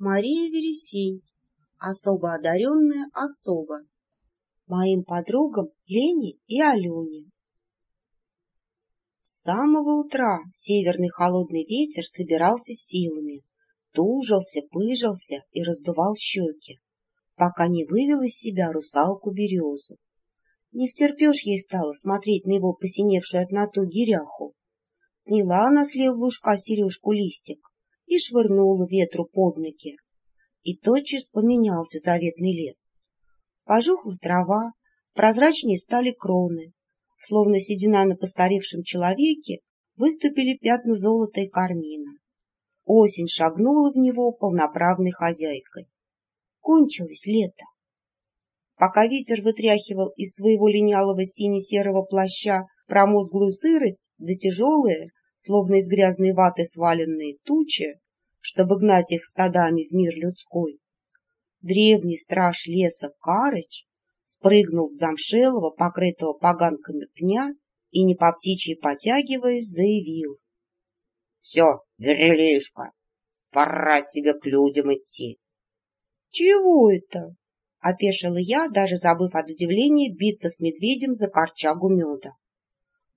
Мария Вересень, особо одаренная особа. Моим подругам Лене и Алене. С самого утра северный холодный ветер собирался силами, тужился, пыжился и раздувал щеки, пока не вывел из себя русалку-березу. Не втерпешь ей стало смотреть на его посиневшую от натуги ряху. Сняла она с левого ушка сережку листик и швырнула ветру под ноги. И тотчас поменялся заветный лес. Пожухла трава, прозрачнее стали кроны, словно седина на постаревшем человеке выступили пятна золота и кармина. Осень шагнула в него полноправной хозяйкой. Кончилось лето. Пока ветер вытряхивал из своего линялого сине-серого плаща промозглую сырость да тяжелые, словно из грязной ваты сваленные тучи, чтобы гнать их стадами в мир людской, древний страж леса Карыч спрыгнул с замшелого, покрытого поганками пня и, не по птичьи потягиваясь, заявил. — Все, Верелишка, пора тебе к людям идти. — Чего это? — опешила я, даже забыв от удивления биться с медведем за корчагу меда.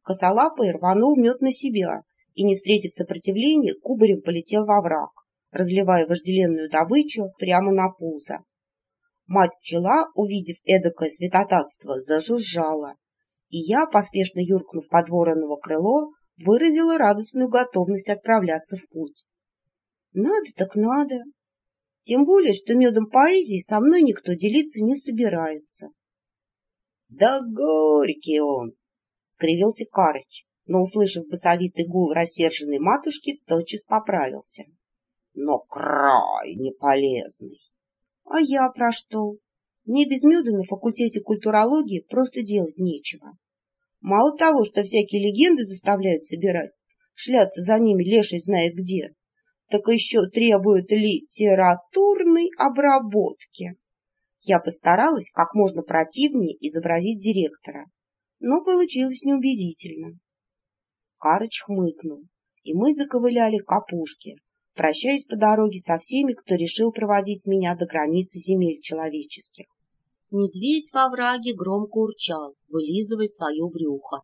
Косолапый рванул мед на себя и, не встретив сопротивления, кубарем полетел во враг, разливая вожделенную добычу прямо на пузо. Мать-пчела, увидев эдакое святотатство, зажужжала, и я, поспешно юркнув под вороново крыло, выразила радостную готовность отправляться в путь. Надо так надо. Тем более, что медом поэзии со мной никто делиться не собирается. — Да горький он! — скривился Карыч, но, услышав басовитый гул рассерженной матушки, тотчас поправился. — Но крайне полезный. — А я про что? Мне без меда на факультете культурологии просто делать нечего. Мало того, что всякие легенды заставляют собирать, шляться за ними леший знает где, так еще требуют литературной обработки. Я постаралась как можно противнее изобразить директора, но получилось неубедительно. Карыч хмыкнул, и мы заковыляли к опушке, прощаясь по дороге со всеми, кто решил проводить меня до границы земель человеческих. Медведь во враге громко урчал, вылизывая свое брюхо.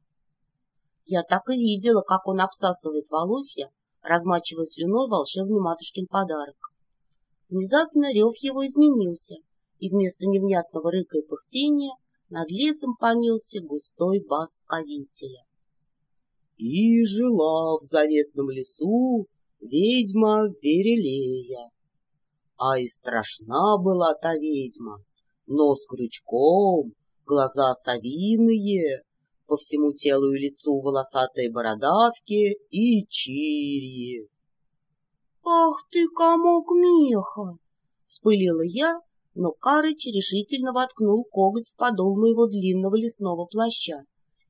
Я так и видела, как он обсасывает волосья, размачивая слюной волшебный матушкин подарок. Внезапно рев его изменился, и вместо невнятного рыка и пыхтения над лесом понесся густой бас сказителя. И жила в заветном лесу ведьма Верелея. А и страшна была та ведьма, нос крючком, глаза совиные, по всему телу и лицу волосатые бородавки и чирьи. — Ах ты, комок меха! — вспылила я, но Карыч решительно воткнул коготь в подол моего длинного лесного плаща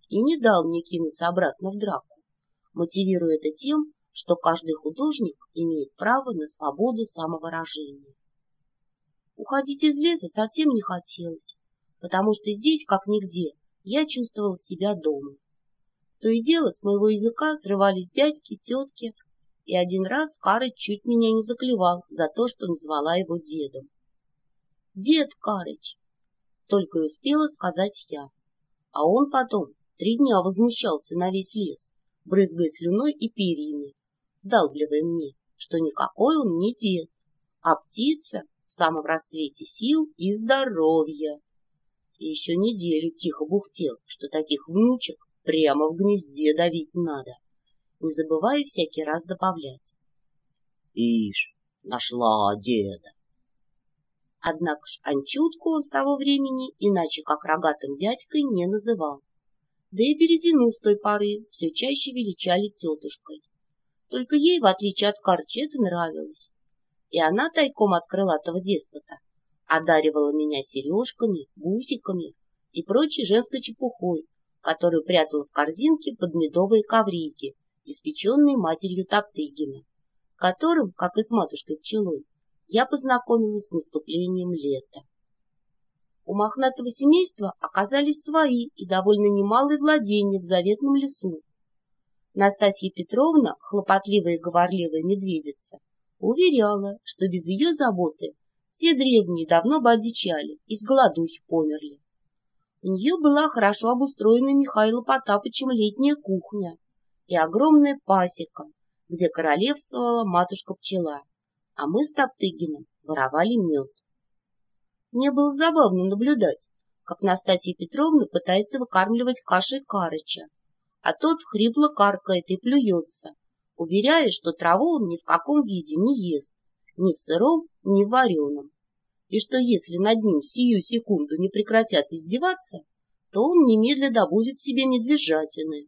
и не дал мне кинуться обратно в драку, мотивируя это тем, что каждый художник имеет право на свободу самовыражения. Уходить из леса совсем не хотелось, потому что здесь, как нигде, я чувствовал себя дома. То и дело с моего языка срывались дядьки, тетки, и один раз Карыч чуть меня не заклевал за то, что назвала его дедом. «Дед Карыч!» — только и успела сказать я. А он потом три дня возмущался на весь лес, брызгая слюной и перьями, вдалбливая мне, что никакой он не дед, а птица в самом расцвете сил и здоровья. И еще неделю тихо бухтел, что таких внучек прямо в гнезде давить надо, не забывая всякий раз добавлять. Ишь, нашла деда. Однако ж Анчутку он с того времени иначе как рогатым дядькой не называл. Да и Березину с той поры все чаще величали тетушкой. Только ей, в отличие от Карчи, это нравилось. И она тайком от крылатого деспота одаривала меня сережками, бусиками и прочей женской чепухой, которую прятала в корзинке под медовые коврики, испеченные матерью Топтыгина, с которым, как и с матушкой пчелой, я познакомилась с наступлением лета. Мохнатого семейства оказались свои и довольно немалые владения в заветном лесу, Настасья Петровна, хлопотливая и говорливая медведица, уверяла, что без ее заботы все древние давно бы одичали и с голодухи померли. У нее была хорошо обустроена Михаила Потапычем летняя кухня и огромная пасека, где королевствовала матушка-пчела, а мы с Топтыгиным воровали мед. Мне было забавно наблюдать, как Настасья Петровна пытается выкармливать кашей Карыча, а тот хрипло каркает и плюется, уверяя, что траву он ни в каком виде не ест, ни в сыром, ни в вареном, и что если над ним сию секунду не прекратят издеваться, то он немедля добудет себе медвежатины.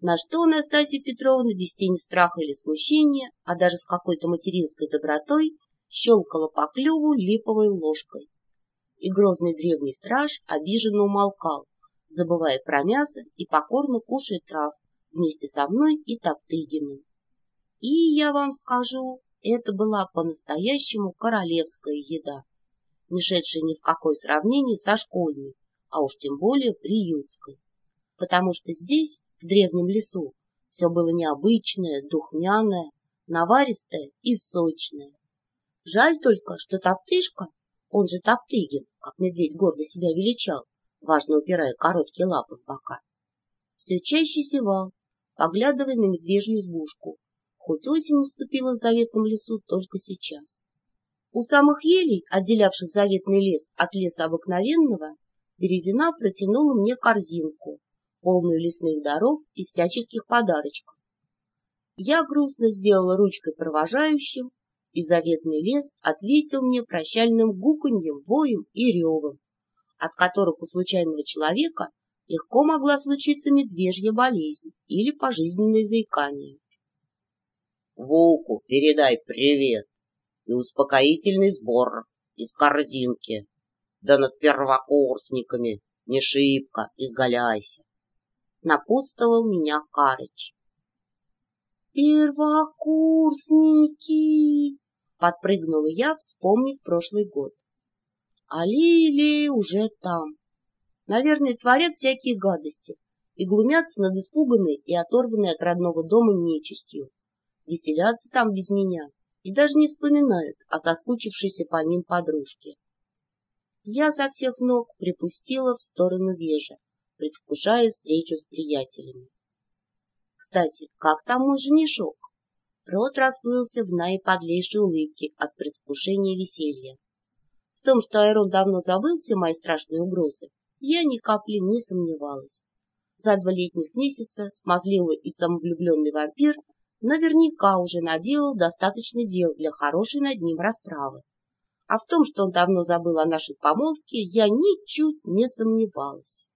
На что Анастасия Петровна без тени страха или смущения, а даже с какой-то материнской добротой, щелкала по клюву липовой ложкой. И грозный древний страж обиженно умолкал, забывая про мясо и покорно кушая трав вместе со мной и Топтыгиным. И, я вам скажу, это была по-настоящему королевская еда, не шедшая ни в какое сравнение со школьной, а уж тем более приютской. Потому что здесь, в древнем лесу, все было необычное, духмяное, наваристое и сочное. Жаль только, что Топтышка, он же Топтыгин, как медведь гордо себя величал, важно упирая короткие лапы в бока, все чаще зевал, поглядывая на медвежью избушку, хоть осень наступила в заветном лесу только сейчас. У самых елей, отделявших заветный лес от леса обыкновенного, Березина протянула мне корзинку, полную лесных даров и всяческих подарочков. Я грустно сделала ручкой провожающим, и заветный лес ответил мне прощальным гуканьем, воем и ревом, от которых у случайного человека легко могла случиться медвежья болезнь или пожизненное заикание. Волку передай привет и успокоительный сбор из корзинки. Да над первокурсниками не шибко изгаляйся. Напутствовал меня Карыч. «Первокурсники!» — подпрыгнула я, вспомнив прошлый год. А Лили уже там. Наверное, творят всякие гадости и глумятся над испуганной и оторванной от родного дома нечистью веселятся там без меня и даже не вспоминают о соскучившейся по ним подружке. Я со всех ног припустила в сторону вежа, предвкушая встречу с приятелями. Кстати, как там мой женишок? Рот расплылся в наиподлейшей улыбке от предвкушения веселья. В том, что Айрон давно забыл все мои страшные угрозы, я ни капли не сомневалась. За два летних месяца смазливый и самовлюбленный вампир наверняка уже наделал достаточно дел для хорошей над ним расправы. А в том, что он давно забыл о нашей помолвке, я ничуть не сомневалась.